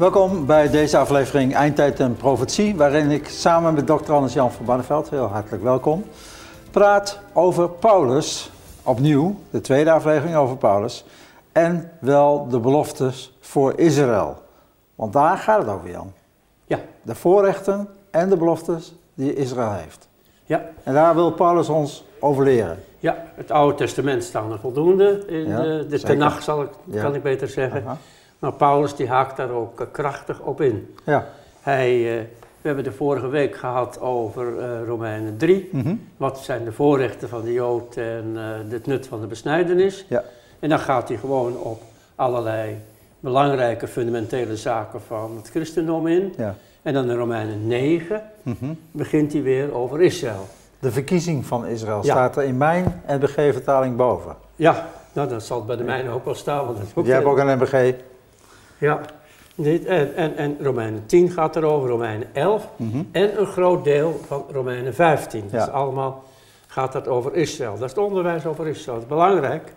Welkom bij deze aflevering Eindtijd en Profetie, waarin ik samen met Dr. Anders-Jan van Barneveld, heel hartelijk welkom, praat over Paulus, opnieuw, de tweede aflevering over Paulus, en wel de beloftes voor Israël. Want daar gaat het over, Jan. Ja. De voorrechten en de beloftes die Israël heeft. Ja. En daar wil Paulus ons over leren. Ja, het Oude Testament staan er voldoende. In Ja, de. Tenach zal ik, Ja. kan ik beter zeggen. Aha. Maar Paulus die haakt daar ook eh, krachtig op in. Ja. Hij, eh, we hebben de vorige week gehad over eh, Romeinen 3. Mhm. Wat zijn de voorrechten van de Jood en het nut van de besnijdenis. Ja. En dan gaat hij gewoon op allerlei belangrijke fundamentele zaken van het christendom in. ja. En dan in Romeinen 9 Mhm. begint hij weer over Israël. De verkiezing van Israël Ja. staat er in mijn NBG-vertaling boven. Ja, nou, dat zal bij de mijne ook wel staan. Want dat is ook Jij hebt ook een NBG. Ja, dit, en, en, en Romeinen 10 gaat erover, Romeinen 11 Mhm. en een groot deel van Romeinen 15. Ja. Dus allemaal gaat dat over Israël. Dat is het onderwijs over Israël. Het is belangrijk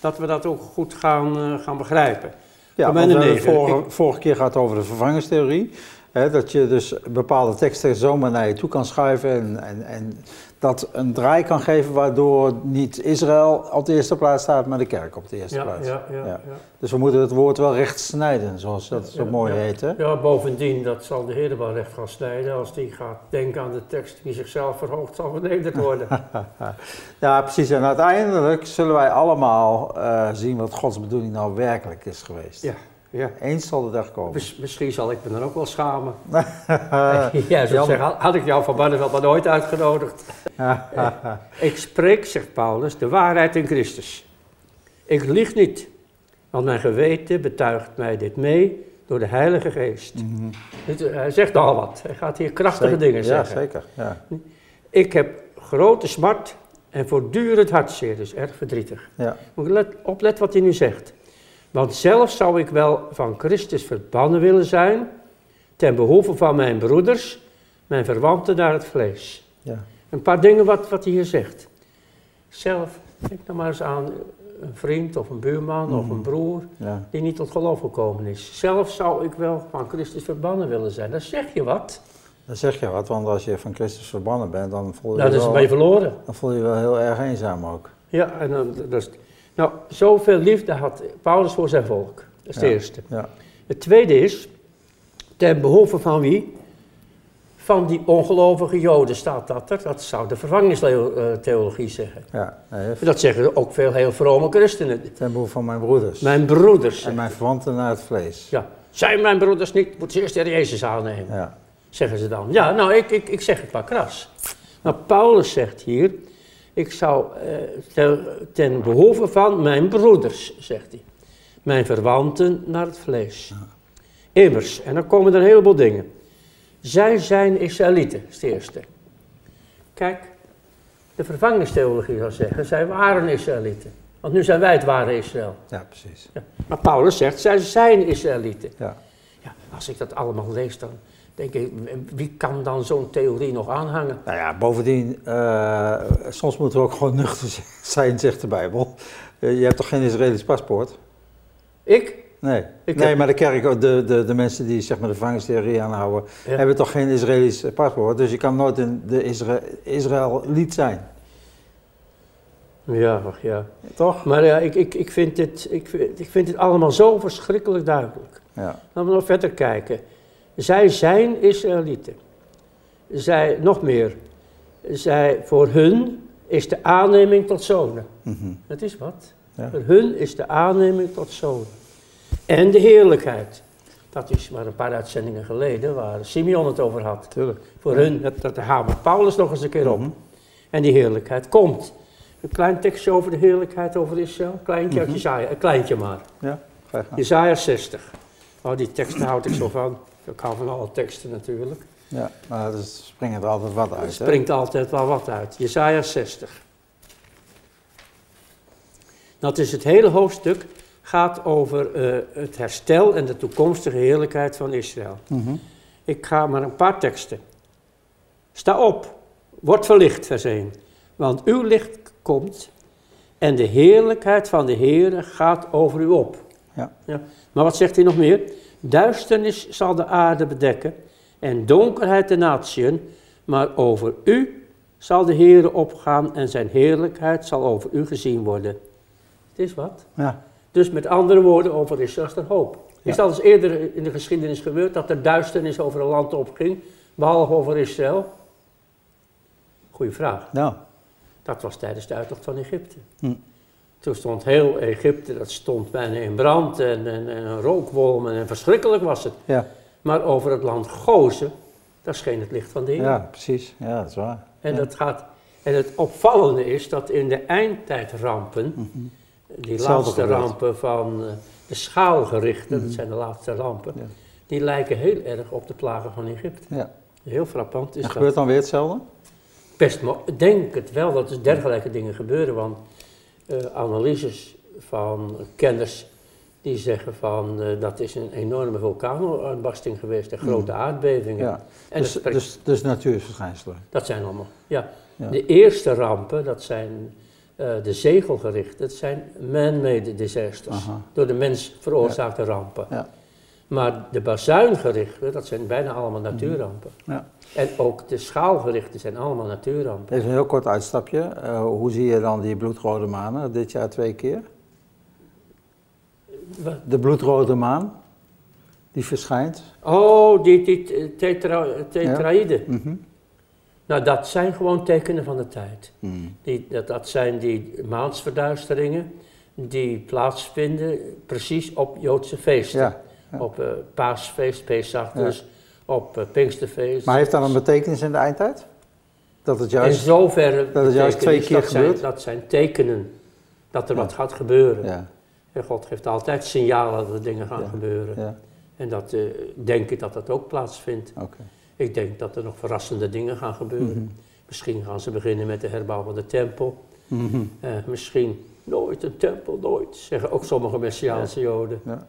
dat we dat ook goed gaan, eh, gaan begrijpen. Ja, Romeinen we hebben 9. vorige, vorige keer gaat het over de vervangingstheorie. Hè, dat je dus bepaalde teksten zomaar naar je toe kan schuiven en, en, en dat een draai kan geven waardoor niet Israël op de eerste plaats staat, maar de kerk op de eerste Ja, plaats. ja, ja, Ja. Dus we moeten het woord wel recht snijden, zoals dat zo mooi heet. Hè? Ja, bovendien, dat zal de Heer wel recht gaan snijden. Als die gaat denken aan de tekst, wie zichzelf verhoogt, zal vernederd worden. Ja, precies. En uiteindelijk zullen wij allemaal eh, zien wat Gods bedoeling nou werkelijk is geweest. Ja, ja. Eens zal de dag komen. Mis- misschien zal ik me dan ook wel schamen. Eh, ja, zo had ik jou van Barneveld maar nooit uitgenodigd. Ik spreek, zegt Paulus, de waarheid in Christus. Ik lieg niet, want mijn geweten betuigt mij dit mee door de Heilige Geest. Mhm. Eh, hij zegt al wat, hij gaat hier krachtige Zeker. dingen Ja, zeggen. zeker. Ja. Ik heb grote smart en voortdurend hartzeer, dus erg verdrietig. Ja. Moet let, oplet wat hij nu zegt. Want zelf zou ik wel van Christus verbannen willen zijn, ten behoeve van mijn broeders, mijn verwanten naar het vlees. Ja. Een paar dingen wat, wat hij hier zegt. Zelf, denk nou maar eens aan een vriend of een buurman of een broer Ja. die niet tot geloof gekomen is. Zelf zou ik wel van Christus verbannen willen zijn. Dan zeg je wat. Dan zeg je wat, want als je van Christus verbannen bent, dan voel je, Nou, je dat is wel, ben je verloren. dan voel je je wel heel erg eenzaam ook. Ja, en dan, dat is, nou, zoveel liefde had Paulus voor zijn volk. Dat is het Ja. eerste. Ja. Het tweede is, ten behoeve van wie? Van die ongelovige Joden staat dat er. Dat zou de vervangingstheologie zeggen. Ja. Dat zeggen ook veel heel vrome christenen. ten behoeve van mijn broeders. Mijn broeders. En mijn verwanten naar het vlees. Ja. Zijn mijn broeders niet? Moet ze eerst de Jezus aannemen, Ja. zeggen ze dan. Ja, nou, ik, ik, ik zeg het maar kras. Maar Paulus zegt hier, ik zou eh, ten, ten behoeve van mijn broeders, zegt hij. Mijn verwanten naar het vlees. Immers, en dan komen er een heleboel dingen. Zij zijn Israëlieten, is het eerste. Kijk, de vervangingstheologie zou zeggen, zij waren Israëlieten. Want nu zijn wij het ware Israël. ja, precies. Ja. Maar Paulus zegt, zij zijn Israëlieten. Ja. Ja, als ik dat allemaal lees, dan denk ik, wie kan dan zo'n theorie nog aanhangen? Nou ja, bovendien, eh, soms moeten we ook gewoon nuchter zijn, zegt de Bijbel. Eh, je hebt toch geen Israëlisch paspoort? Ik? Nee. Ik nee, heb- maar de kerk, de, de, de mensen die zeg maar, de vervangingstheorie aanhouden, Ja. hebben toch geen Israëlisch eh, paspoort. Dus je kan nooit een, de Isra Israëliet zijn. Ja, ja. Toch? Maar ja, ik, ik, ik, vind dit, ik, vind, ik vind dit allemaal zo verschrikkelijk duidelijk. Ja. Laten we nog verder kijken. Zij zijn Israëlieten. Zij, nog meer, zij, voor hun is de aanneming tot zonen. Mhm. Dat is wat. Ja. Voor hun is de aanneming tot zonen. En de heerlijkheid. Dat is maar een paar uitzendingen geleden waar Simeon het over had. Tuurlijk. Voor hun, dat, dat hamert Paulus nog eens een keer op. Mhm. En die heerlijkheid komt. Een klein tekstje over de heerlijkheid over Israël. Kleintje uit. Jezaja, een kleintje maar. Ja. Jezaja 60. Oh, die teksten houd ik zo van. Ik hou van alle teksten natuurlijk. Ja, maar er springt er altijd wat Er uit. hè? springt altijd wel wat uit. Jezaja 60. Dat is het hele hoofdstuk. Gaat over eh, het herstel en de toekomstige heerlijkheid van Israël. Mhm. Ik ga maar een paar teksten. Sta op, word verlicht, vers 1. Want uw licht komt en de heerlijkheid van de Heere gaat over u op. Ja. Maar wat zegt hij nog meer? Duisternis zal de aarde bedekken en donkerheid de natieën, maar over u zal de Heere opgaan en zijn heerlijkheid zal over u gezien worden. Het is wat. Ja. Dus met andere woorden, over Israël is er hoop. Is dat eens eerder in de geschiedenis gebeurd dat er duisternis over een land opging, behalve over Israël? Goeie vraag. Nou, Dat was tijdens de uittocht van Egypte. Hm. Toen stond heel Egypte, dat stond bijna in brand en, en, en een rookwolm en, verschrikkelijk was het. ja. Maar over het land Gozen, daar scheen het licht van de Heer. ja, precies. Ja, dat is waar. En, Ja. dat gaat, en het opvallende is dat in de eindtijdrampen, die Hetzelfde laatste gebeurt. rampen van eh, de schaalgerichten, dat zijn de laatste rampen, Ja. die lijken heel erg op de plagen van Egypte. Ja. Heel frappant is En dat. gebeurt dan weer hetzelfde? Best, denk het wel dat er dergelijke dingen gebeuren, want analyses van kenners die zeggen van eh, dat is een enorme vulkaanuitbarsting geweest en grote aardbevingen. Ja. En Dus, dat, dus, dus natuurverschijnselen. dat zijn allemaal, ja. Ja. De eerste rampen, dat zijn eh, de zegelgerichten, dat zijn man-made disasters, Aha. door de mens veroorzaakte rampen. Maar de bazuingerichten, dat zijn bijna allemaal natuurrampen. Ja. En ook de schaalgerichten zijn allemaal natuurrampen. Even een heel kort uitstapje. Eh, hoe zie je dan die bloedrode manen dit jaar twee keer? Wat? De bloedrode maan, die verschijnt. Oh, die, die tetra, tetraïden. Mhm. Nou, dat zijn gewoon tekenen van de tijd. Mm. Die, dat, dat zijn die maansverduisteringen die plaatsvinden precies op Joodse feesten. Ja. Op eh, paasfeest, Pesach dus, op eh, Pinksterfeest. Maar heeft dat een betekenis in de eindtijd? Dat het In juist... zoverre dat het juist twee keer dat zijn, gebeurt? dat zijn tekenen dat er wat gaat gebeuren. Ja, En God geeft altijd signalen dat er dingen gaan gebeuren. ja, En dat eh, denk ik dat dat ook plaatsvindt. Ik denk dat er nog verrassende dingen gaan gebeuren. Mhm. Misschien gaan ze beginnen met de herbouw van de tempel. Mhm. Misschien nooit een tempel, nooit, zeggen ook sommige Messiaanse Joden. Ja.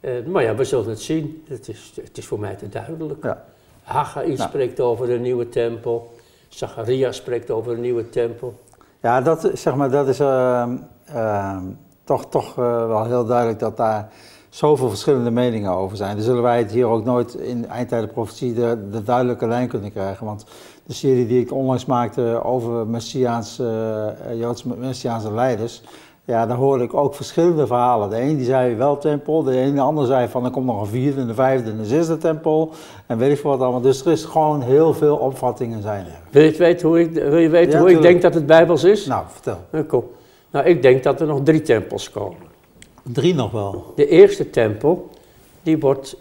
Eh, maar ja, we zullen het zien. Het is, het is voor mij te duidelijk. Ja. Haggai Nou. spreekt over een nieuwe tempel. Zacharia spreekt over een nieuwe tempel. Ja, dat, zeg maar, dat is ehm, ehm, toch, toch eh, wel heel duidelijk dat daar zoveel verschillende meningen over zijn. Dan zullen wij het hier ook nooit in eindtijden profetie de, de duidelijke lijn kunnen krijgen. Want de serie die ik onlangs maakte over Messiaanse, eh, Joodse Messiaanse leiders, ja, daar hoorde ik ook verschillende verhalen. De een die zei wel tempel, de een de ander zei van er komt nog een vierde, een vijfde en een zesde tempel. En weet ik wat allemaal. Dus er is gewoon heel veel opvattingen zijn er. Wil je weten hoe ik, wil je weten Ja, hoe ik denk dat het Bijbels is? Nou, vertel. Nou, kom. Nou, ik denk dat er nog drie tempels komen. Drie nog wel. De eerste tempel, die wordt,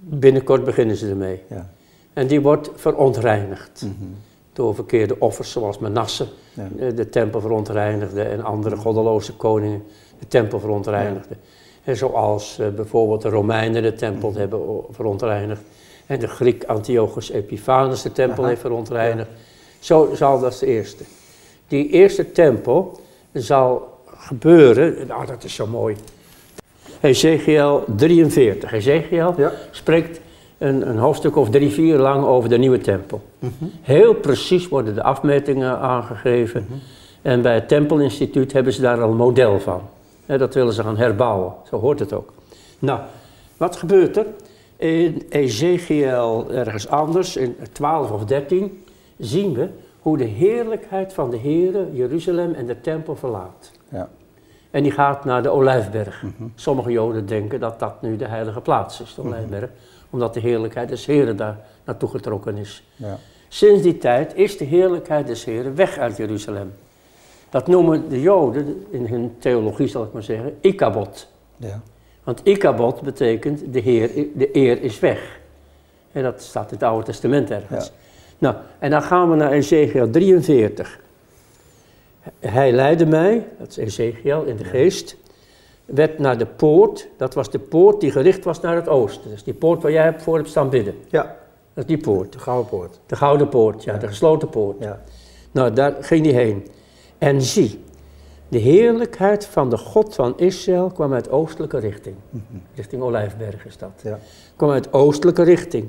binnenkort beginnen ze ermee. Ja. En die wordt verontreinigd. Mhm. Door verkeerde offers zoals Manasse, Ja. eh, de tempel verontreinigde en andere goddeloze koningen de tempel verontreinigden. En zoals eh, bijvoorbeeld de Romeinen de tempel hebben verontreinigd. En de Griek Antiochus Epiphanes de tempel Aha. heeft verontreinigd. Zo zal dat de eerste. Die eerste tempel zal gebeuren, nou dat is zo mooi. Ezekiel 43. Ezekiel Ja. spreekt een, een hoofdstuk of drie, vier lang over de nieuwe tempel. Heel precies worden de afmetingen aangegeven. En bij het Tempelinstituut hebben ze daar al een model van. Dat willen ze gaan herbouwen. Zo hoort het ook. Nou, wat gebeurt er? In Ezekiel ergens anders, in 12 of 13, zien we hoe de heerlijkheid van de Heere Jeruzalem en de tempel verlaat. Ja. En die gaat naar de Olijfberg. Sommige Joden denken dat dat nu de heilige plaats is, de Olijfberg. Omdat de heerlijkheid des Heren daar naartoe getrokken is. Ja. Sinds die tijd is de heerlijkheid des Heren weg uit Jeruzalem. Dat noemen de Joden in hun theologie, zal ik maar zeggen, Ikabot. Ja. Want Ikabot betekent de, heer, de eer is weg. En dat staat in het Oude Testament ergens. Ja. Nou, en dan gaan we naar Ezekiel 43. Hij leidde mij, dat is Ezekiel in de geest, werd naar de poort. Dat was de poort die gericht was naar het oosten. Is die poort waar jij voor hebt staan bidden. ja, Dat is die poort. de Gouden Poort. De gouden poort, ja, de gesloten poort. Ja. Nou, daar ging hij heen. En zie, de heerlijkheid van de God van Israël kwam uit oostelijke richting. Richting Olijfberg is dat. Ja. Kwam uit oostelijke richting.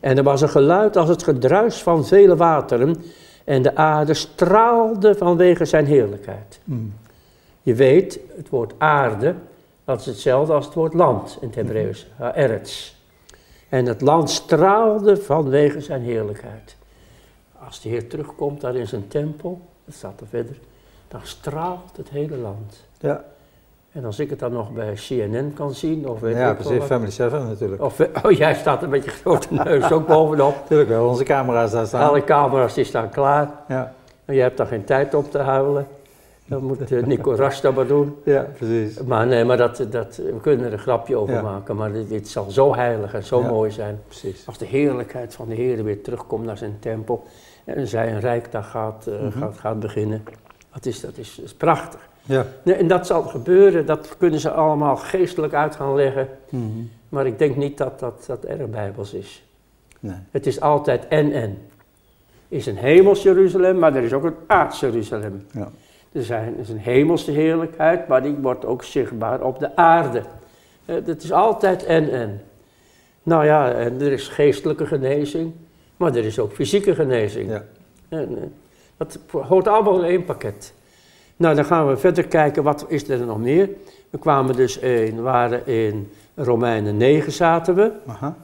En er was een geluid als het gedruis van vele wateren. En de aarde straalde vanwege zijn heerlijkheid. Mm. Je weet, het woord aarde, dat is hetzelfde als het woord land in het Hebreeuws, ha'eretz. En het land straalde vanwege zijn heerlijkheid. Als de Heer terugkomt daar in zijn tempel, dat staat er verder, dan straalt het hele land. Ja, En als ik het dan nog bij CNN kan zien, of weet ja ik precies. Family 7 natuurlijk. Of, oh, jij staat een beetje grote neus ook bovenop. Natuurlijk wel, onze camera's daar staan. Alle camera's die staan klaar. Ja, En je hebt daar geen tijd om te huilen. Dat moet eh, Nico Rasta maar doen. ja, precies. Maar nee, maar dat, dat, we kunnen er een grapje over Ja. maken. Maar dit, dit zal zo heilig en zo Ja. mooi zijn. precies. Als de heerlijkheid van de Heer weer terugkomt naar zijn tempel. En zijn rijk daar gaat, eh, Mhm. gaat, gaat beginnen. Dat is, dat, is, is prachtig. Ja. Nee, en dat zal gebeuren. Dat kunnen ze allemaal geestelijk uit gaan leggen. Mhm. Maar ik denk niet dat dat, dat erg bijbels is. Nee. Het is altijd en-en. Er is een hemels Jeruzalem, maar er is ook een aards Jeruzalem. Ja. Er zijn, is een hemelse heerlijkheid, maar die wordt ook zichtbaar op de aarde. Eh, Het is altijd en-en. Nou ja, en er is geestelijke genezing, maar er is ook fysieke genezing. Ja. En, eh, dat hoort allemaal in één pakket. Nou, dan gaan we verder kijken, wat is er nog meer? We kwamen dus in, waren in Romeinen 9 zaten we. Aha.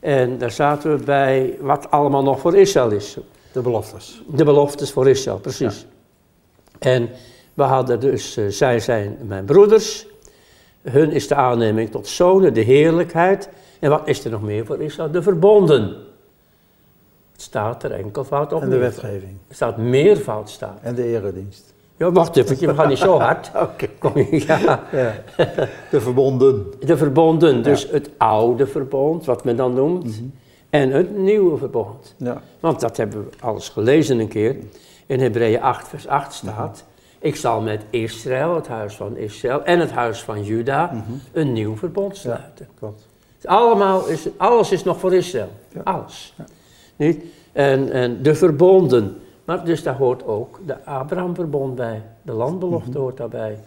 En daar zaten we bij wat allemaal nog voor Israël is. De beloftes. De beloftes voor Israël, precies. En we hadden dus, eh, zij zijn mijn broeders. Hun is de aanneming tot zonen, de heerlijkheid. En wat is er nog meer voor Israël? De verbonden. Het staat er enkelvoud op. En de wetgeving. Er staat meervoud staat. En de eredienst. Ja, wacht even, we gaan niet zo hard. Oké. Ja. Ja. De verbonden. De verbonden, dus het oude verbond, wat men dan noemt. En het nieuwe verbond. Ja. Want dat hebben we alles gelezen een keer. In Hebreeën 8, vers 8 staat: Ik zal met Israël, het huis van Israël en het huis van Juda, een nieuw verbond sluiten. Klopt. Het Allemaal is, alles is nog voor Israël. Ja. Alles. Niet? En, en de verbonden. Maar dus daar hoort ook de Abraham-verbond bij. De landbelofte hoort daarbij.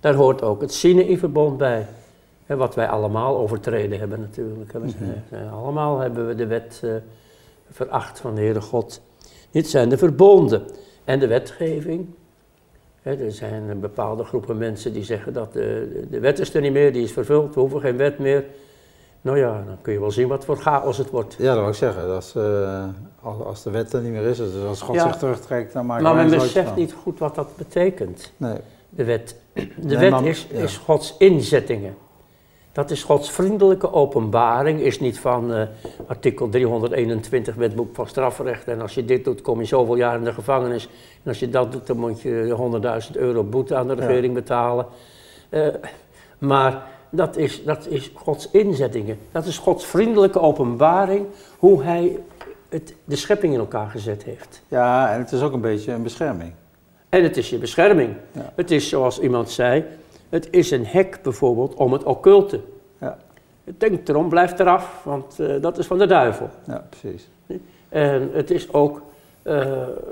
Daar hoort ook het Sinai-verbond bij. Hè, wat wij allemaal overtreden hebben natuurlijk. zijn allemaal hebben we de wet eh, veracht van de Heere God. Dit zijn de verbonden. En de wetgeving. Er zijn een bepaalde groepen mensen die zeggen dat de, de wet is er niet meer, die is vervuld, we hoeven geen wet meer. Nou ja, dan kun je wel zien wat voor chaos het wordt. Ja, dat wil ik zeggen. Dat is, eh, als, als de wet er niet meer is, dus als God Ja. zich terugtrekt, dan maakt Maar men beseft van. niet goed wat dat betekent. Nee. De wet, de Nee, wet is, ja. is Gods inzettingen. Dat is Gods vriendelijke openbaring, is niet van eh, artikel 321 wetboek van strafrecht. En als je dit doet, kom je zoveel jaar in de gevangenis. En als je dat doet, dan moet je 100.000 euro boete aan de Ja. regering betalen. Eh, maar dat is, dat is Gods inzettingen. Dat is Gods vriendelijke openbaring, hoe Hij het, de schepping in elkaar gezet heeft. Ja, en het is ook een beetje een bescherming. En het is je bescherming. Ja. Het is zoals iemand zei, het is een hek bijvoorbeeld om het occulte. Ja. Denk erom, blijf eraf, want eh, dat is van de duivel. Ja, precies. En het is ook eh,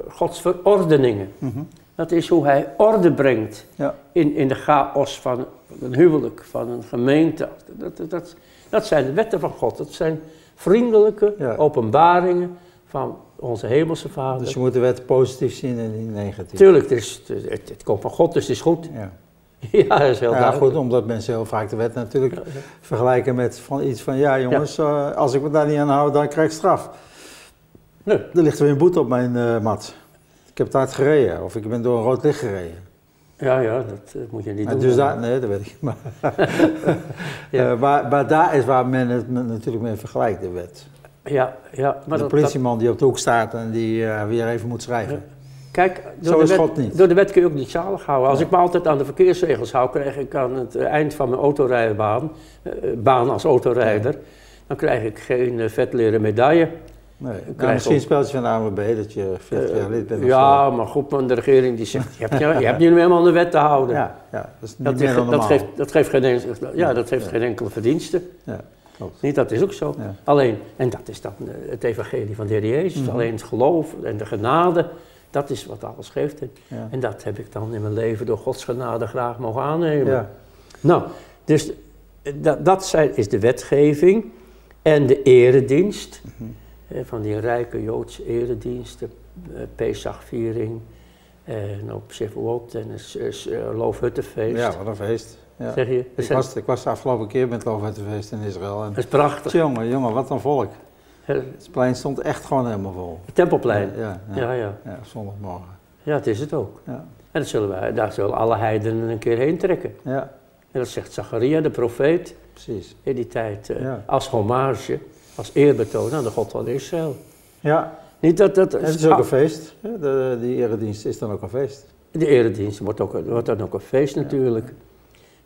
Gods verordeningen. Mhm. Dat is hoe hij orde brengt Ja. in, in de chaos van een huwelijk, van een gemeente. Dat, dat, dat, dat zijn de wetten van God. Dat zijn vriendelijke Ja. openbaringen van onze hemelse Vader. Dus je moet de wet positief zien en niet negatief. Tuurlijk, het, is, het, het komt van God, dus het is goed. Ja. Ja, dat is heel ja, goed, omdat mensen heel vaak de wet natuurlijk vergelijken met van iets van, ja jongens, eh, als ik me daar niet aan hou, dan krijg ik straf. Nee. Er ligt weer een boete op mijn eh, mat. Ik heb te hard gereden of ik ben door een rood licht gereden. Ja, ja, dat eh, moet je niet En doen. dus daar, nee, dat weet ik. Maar, Ja. Eh, maar, maar daar is waar men het natuurlijk mee vergelijkt, de wet. Ja, ja, maar de dat, politieman die op de hoek staat en die weer even moet schrijven. Kijk, door Zo de, wet, niet. door de wet kun je ook niet zalig houden. Als ik me altijd aan de verkeersregels hou, krijg ik aan het eh, eind van mijn autorijbaan, eh, baan als autorijder, dan krijg ik geen eh, vetleren medaille. Nee. Nou, misschien speelt je van de ANWB dat je 40 jaar lid bent. ja, maar goed, maar de regering die zegt, je hebt, je, je hebt niet meer aan de wet te houden. ja, ja, dat is niet dat, meer dan dat, normaal. geeft, dat geeft geen, ja, dat heeft geen enkele verdienste. Ja, klopt. Niet, dat is ook zo. Alleen, en dat is dan eh, het evangelie van de Heer Jezus. Mhm. Alleen het geloof en de genade, dat is wat alles geeft. En, Ja. en dat heb ik dan in mijn leven door Gods genade graag mogen aannemen. Ja. Nou, dus eh, dat, dat zijn, is de wetgeving en de eredienst. Mhm. eh, van die rijke Joodse erediensten, eh, Pesachviering en op Shavuot en het Loofhuttenfeest. ja, wat een feest. ja. Zeg je? Ik was, ik was de afgelopen keer met Loofhuttenfeest in Israël. En, dat is prachtig. jongen, jongen, wat een volk. Het plein stond echt gewoon helemaal vol. Het Tempelplein. Ja, ja, Ja, zondagmorgen. Ja, het is het ook. Ja, En dat zullen wij, daar zullen alle heidenen een keer heen trekken. ja En dat zegt Zacharia, de profeet, precies. in die tijd. eh, Ja. Als hommage, als eerbetoon aan de God van Israël. Ja, Niet dat dat... het is ook een feest. Ja, De, die eredienst is dan ook een feest. De eredienst wordt, ook, wordt dan ook een feest natuurlijk.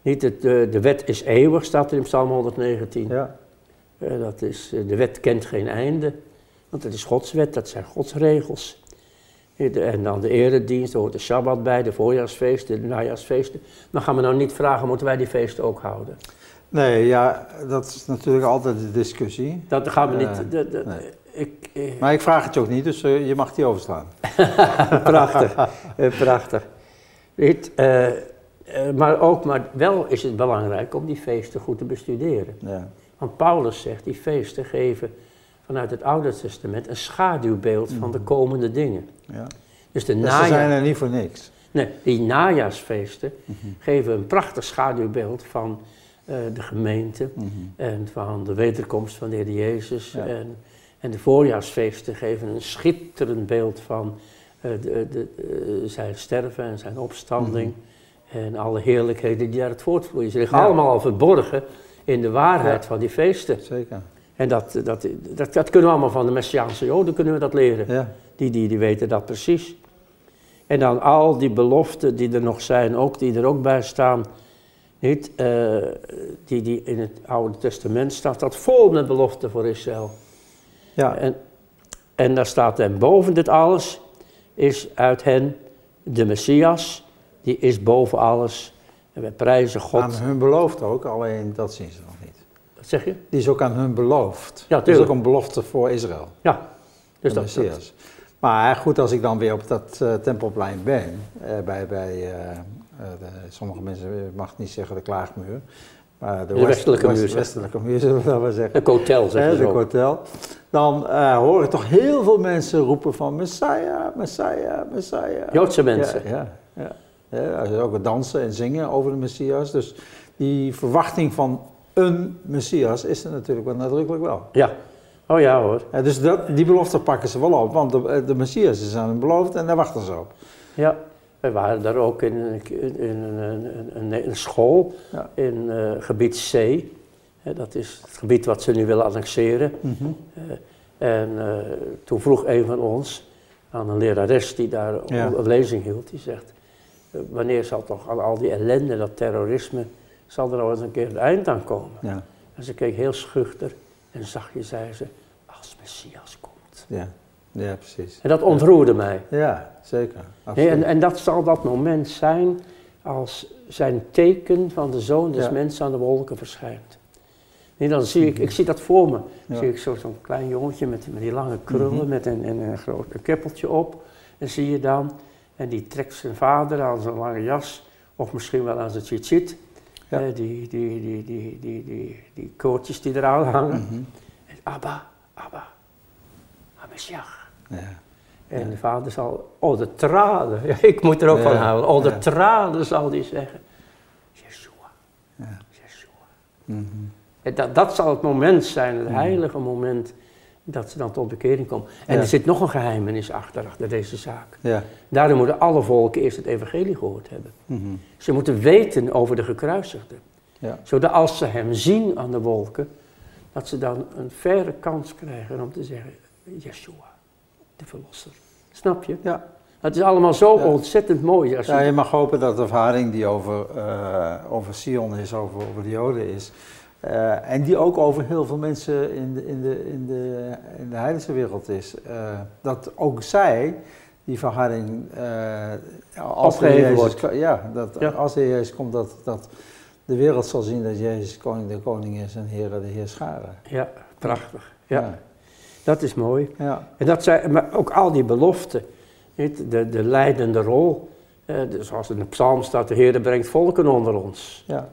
Niet het, de, de wet is eeuwig, staat er in Psalm 119. Ja, Eh, dat is, eh, de wet kent geen einde, want het is Gods wet, dat zijn Gods regels. Eh, En dan de eredienst, er hoort de Sabbat bij, de voorjaarsfeesten, de najaarsfeesten. Maar gaan we nou niet vragen, moeten wij die feesten ook houden? nee, ja, dat is natuurlijk altijd de discussie. Dat gaan we Eh, niet... de- de- nee. ik, eh, Maar ik vraag het je ook niet, dus eh, je mag die overslaan. prachtig, eh, prachtig. Eh, eh, maar ook, maar wel is het belangrijk om die feesten goed te bestuderen. Ja, Want Paulus zegt, die feesten geven vanuit het Oude Testament een schaduwbeeld van de komende dingen. ja. Dus de Dus ze zijn er niet voor niks. nee, die najaarsfeesten geven een prachtig schaduwbeeld van eh, de gemeente Mhm. en van de wederkomst van de Heer Jezus. Ja. En, en de voorjaarsfeesten geven een schitterend beeld van eh, de, de, eh, zijn sterven en zijn opstanding. En alle heerlijkheden die daaruit voortvloeien. Ze liggen Ja. allemaal al verborgen in de waarheid Ja. van die feesten. Zeker. En dat, dat, dat, dat kunnen we allemaal van de Messiaanse Joden kunnen we dat leren. Ja, Die, die, die weten dat precies. En dan al die beloften die er nog zijn, ook die er ook bij staan. Niet, eh, die, die in het Oude Testament staat, dat vol met beloften voor Israël. ja. En, en daar staat en boven dit alles is uit hen de Messias, die is boven alles. En wij prijzen God. aan hun beloofd ook, alleen dat zien ze nog niet. Wat zeg je? Die is ook aan hun beloofd. Ja, dat is ook een belofte voor Israël, Ja, dus dat, dat. Maar goed, als ik dan weer op dat eh, tempelplein ben, eh, bij, bij eh, de, sommige mensen, ik mag niet zeggen de klaagmuur, maar de, De westelijke muur, zeg. westelijke muur zullen we wel zeggen. een hotel Hè, zeggen ze de ook. hotel. Dan hoor ik toch heel veel mensen roepen van Messiah, Messiah, Messiah. Joodse mensen. Ja, ja, ja. Er is ook wat dansen en zingen over de Messias. Dus die verwachting van een Messias is er natuurlijk wel nadrukkelijk wel. Ja, oh ja hoor. Dus dat, die belofte pakken ze wel op, want de, de Messias is aan hen beloofd en daar wachten ze op. Ja, wij waren daar ook in, een- in, in een, school Ja. in eh, gebied C. Dat is het gebied wat ze nu willen annexeren. Eh, en eh, toen vroeg een van ons aan een lerares die daar Ja. een lezing hield, die zegt, wanneer zal toch aan al die ellende, dat terrorisme, zal er nou eens een keer een eind aan komen? Ja, En ze keek heel schuchter en zachtjes zei ze, als Messias komt. ja, ja precies. En dat ontroerde mij. Ja, zeker. Nee, Absoluut. en, en dat zal dat moment zijn als zijn teken van de zoon des Ja. mensen aan de wolken verschijnt. Nee, dan zie ik, ik zie dat voor me. Zie ik zo- zo'n klein jongetje met, met die lange krullen, met een, een, een groot keppeltje op. En zie je dan, en die trekt zijn vader aan zijn lange jas, of misschien wel aan zijn tzitzit. Ja. Eh, die, die, die, die, die, die, die koortjes die eraan hangen. Mhm. En Abba, Abba, Hamesjach. Ja. En de vader zal, oh de tranen, ja, ik moet er ook van houden, oh de tranen zal hij zeggen. Yeshua, Ja. Yeshua. Mhm. En dat, dat zal het moment zijn, het Mm. heilige moment, dat ze dan tot bekering komen. En Ja. er zit nog een geheimenis achter, achter deze zaak. Ja. Daarom moeten alle volken eerst het evangelie gehoord hebben. Mhm. Ze moeten weten over de gekruisigde. Ja. Zodat als ze hem zien aan de wolken, dat ze dan een faire kans krijgen om te zeggen, Yeshua, de verlosser. Snap je? Ja. Het is allemaal zo Ja. ontzettend mooi. Als je, Ja, je mag hopen dat de ervaring die over, eh, over Sion is, over, over de Joden is. Eh, en die ook over heel veel mensen in de, in de, in de, in de heidense wereld is. eh, dat ook zij die verharding, eh, als de Jezus, wordt. ja, dat, Ja. als de Jezus komt, dat, dat de wereld zal zien dat Jezus koning de koning is en Heer de Heer scharen. Ja, prachtig. Ja, dat is mooi. ja. En dat zijn, maar ook al die beloften, niet? De, de leidende rol. eh, zoals in de psalm staat, de Heer brengt volken onder ons. ja.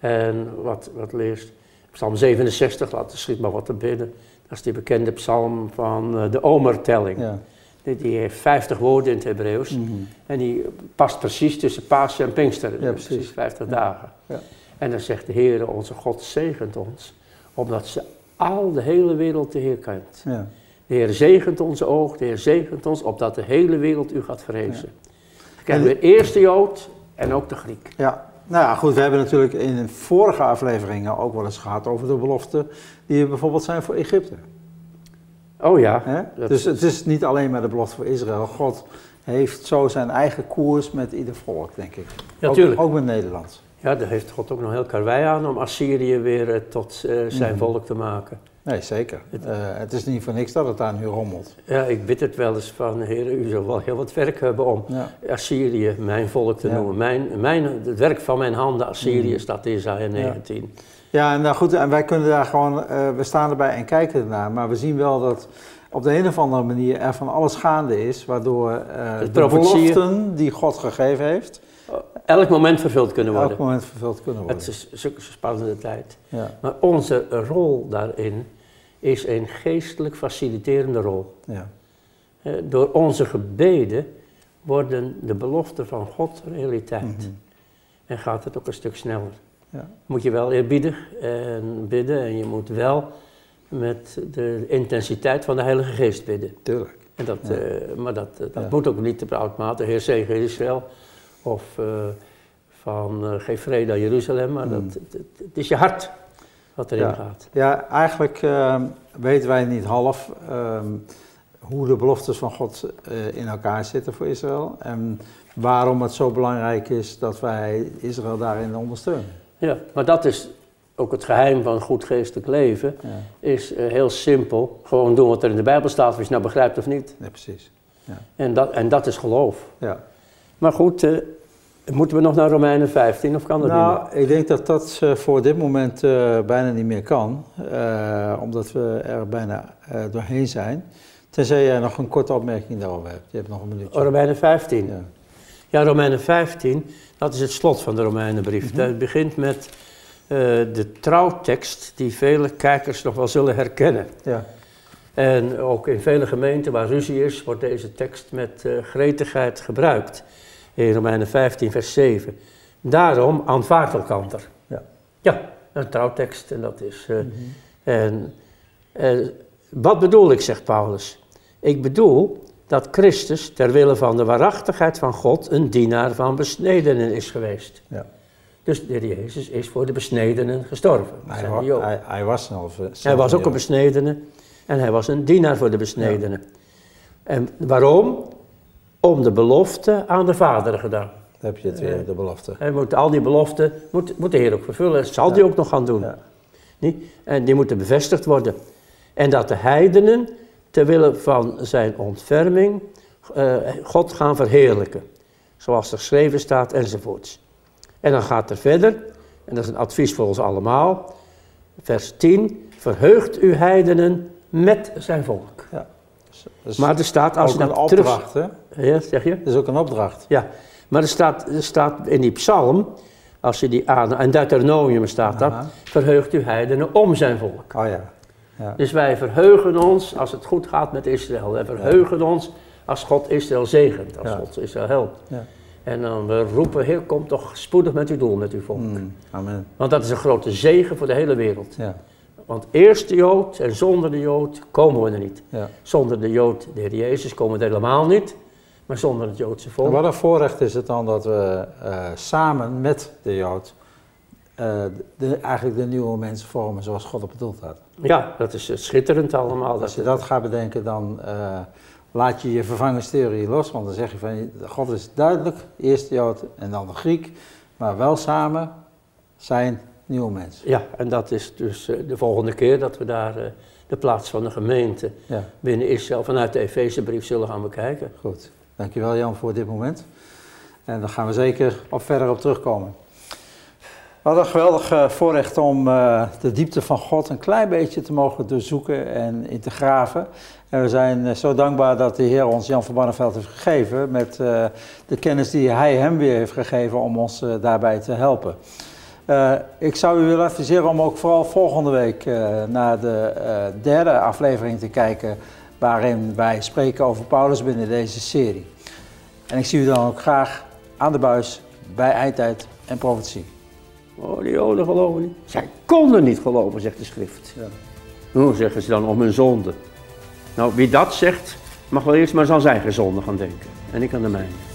En wat, wat leest, psalm 67, laat schiet maar wat er binnen. Dat is die bekende psalm van eh, de omertelling. ja. Die, die heeft 50 woorden in het Hebreeuws. Mhm. En die past precies tussen Pasen en Pinksteren. Ja, precies. precies. 50 Ja. dagen. Ja. En dan zegt de Heer, onze God zegent ons, omdat ze al de hele wereld de Heer kent. Ja. De Heer zegent onze oog, de Heer zegent ons, opdat de hele wereld u gaat vrezen. We eerst de Jood en ook de Griek. Ja, nou ja, goed, we hebben natuurlijk in vorige afleveringen ook wel eens gehad over de beloften die er bijvoorbeeld zijn voor Egypte. Oh ja, dus het is niet alleen maar de belofte voor Israël. God heeft zo zijn eigen koers met ieder volk, denk ik. Ja, ook, tuurlijk. ook met Nederland. ja, daar heeft God ook nog heel karwei aan om Assyrië weer eh, tot eh, zijn Mhm. volk te maken. Nee, zeker. Het- Eh, het is niet voor niks dat het daar nu rommelt. Ja, ik bid het wel eens van, Heer, u zal wel heel wat werk hebben om Ja. Assyrië mijn volk te Ja. noemen. Mijn, mijn, het werk van mijn handen, Assyrië, Mhm. staat in Isaiah 19. Ja, en nou goed, en wij kunnen daar gewoon, eh, we staan erbij en kijken ernaar, maar we zien wel dat op de een of andere manier er van alles gaande is, waardoor eh, de beloften die God gegeven heeft, Elk moment vervuld kunnen elk worden. moment vervuld kunnen worden. Het is zulke spannende tijd. Ja, Maar onze rol daarin is een geestelijk faciliterende rol. ja, Door onze gebeden worden de beloften van God realiteit. Mhm. En gaat het ook een stuk sneller. ja, Moet je wel eerbiedig en bidden en je moet wel met de intensiteit van de Heilige Geest bidden. tuurlijk. En dat, Ja. eh, maar dat, eh, dat Ja. moet ook niet op automaat. Heer zegen Israël of eh, van eh, geef vrede aan Jeruzalem. Maar Mm. dat, het, is je hart wat erin Ja. gaat. Ja, eigenlijk ehm, weten wij niet half ehm, hoe de beloftes van God eh, in elkaar zitten voor Israël en waarom het zo belangrijk is dat wij Israël daarin ondersteunen. Ja, maar dat is ook het geheim van goed geestelijk leven. Ja, Is heel simpel. Gewoon doen wat er in de Bijbel staat, of je het nou begrijpt of niet. ja precies. En dat, en dat is geloof. Ja. Maar goed, eh, moeten we nog naar Romeinen 15 of kan dat niet meer? Nou, ik denk dat dat eh, voor dit moment eh, bijna niet meer kan, omdat we er bijna doorheen zijn. Tenzij jij nog een korte opmerking daarover hebt. Je hebt nog een minuutje. Oh, Romeinen 15. Ja. Ja, Romeinen 15, dat is het slot van de Romeinenbrief. Mhm. Het begint met de trouwtekst die vele kijkers nog wel zullen herkennen. Ja. En ook in vele gemeenten waar ruzie is, wordt deze tekst met gretigheid gebruikt. In Romeinen 15, vers 7. Daarom aanvaardt elkander. Ja. Ja, een trouwtekst en dat is... eh, Mhm. en, eh, wat bedoel ik, zegt Paulus? Ik bedoel dat Christus ter wille van de waarachtigheid van God een dienaar van besnedenen is geweest. Ja. Dus de Heer Jezus is voor de besnedenen gestorven. Hij, wa- hij, hij was eh, Hij was ook een besnedene en hij was een dienaar voor de besnedenen. En waarom? Om de belofte aan de Vader gedaan. Heb je het weer, de belofte. Hij moet al die beloften, moet, moet de Heer ook vervullen. Dat zal hij ook nog gaan doen. Ja. Niet? En die moeten bevestigd worden. En dat de heidenen, ter wille van zijn ontferming, eh, God gaan verheerlijken. Zoals er geschreven staat enzovoorts. En dan gaat er verder, en dat is een advies voor ons allemaal. Vers 10, verheugt u heidenen met zijn volk. Dus Maar er staat, als je een terug... opdracht, hè? Ja, zeg je? Dat is ook een opdracht. Ja, maar er staat, er staat in die psalm, als je die aan, en Deuteronomium staat dat, Aha. verheugt u heidenen om zijn volk. Oh ja. ja. Dus wij verheugen ons als het goed gaat met Israël. Wij verheugen ons als God Israël zegent, als Ja. God Israël helpt. Ja. En dan we roepen, Heer, kom toch spoedig met uw doel, met uw volk. Mm, amen. Want dat is een grote zegen voor de hele wereld. Want eerst de Jood en zonder de Jood komen we er niet. ja. Zonder de Jood, de Heer Jezus, komen we er helemaal niet. Maar zonder het Joodse En volk. wat een voorrecht is het dan dat we eh, samen met de Jood eh, de, eigenlijk de nieuwe mensen vormen zoals God het bedoeld had. Ja, dat is eh, schitterend allemaal. Als je dat gaat bedenken, dan laat je je vervangingstheorie los. Want dan zeg je van, God is duidelijk, eerst de Jood en dan de Griek. Maar wel samen zijn nieuwe. Ja, en dat is dus eh, de volgende keer dat we daar eh, de plaats van de gemeente Ja, binnen Israël vanuit de Efezebrief zullen gaan bekijken. goed. Dankjewel Jan voor dit moment. En daar gaan we zeker op verder op terugkomen. Hadden een geweldig eh, voorrecht om de diepte van God een klein beetje te mogen doorzoeken en in te graven. En we zijn zo dankbaar dat de Heer ons Jan van Barneveld heeft gegeven met de kennis die Hij hem weer heeft gegeven om ons daarbij te helpen. Eh, ik zou u willen adviseren om ook vooral volgende week eh, naar de eh, derde aflevering te kijken waarin wij spreken over Paulus binnen deze serie. En ik zie u dan ook graag aan de buis bij Eindtijd en Profetie. Oh, die Joden geloven niet. Zij konden niet geloven, zegt de schrift. Ja. Hoe zeggen ze dan om hun zonde? Nou, wie dat zegt, mag wel eerst maar eens aan zijn zonde gaan denken. En ik aan de mijne.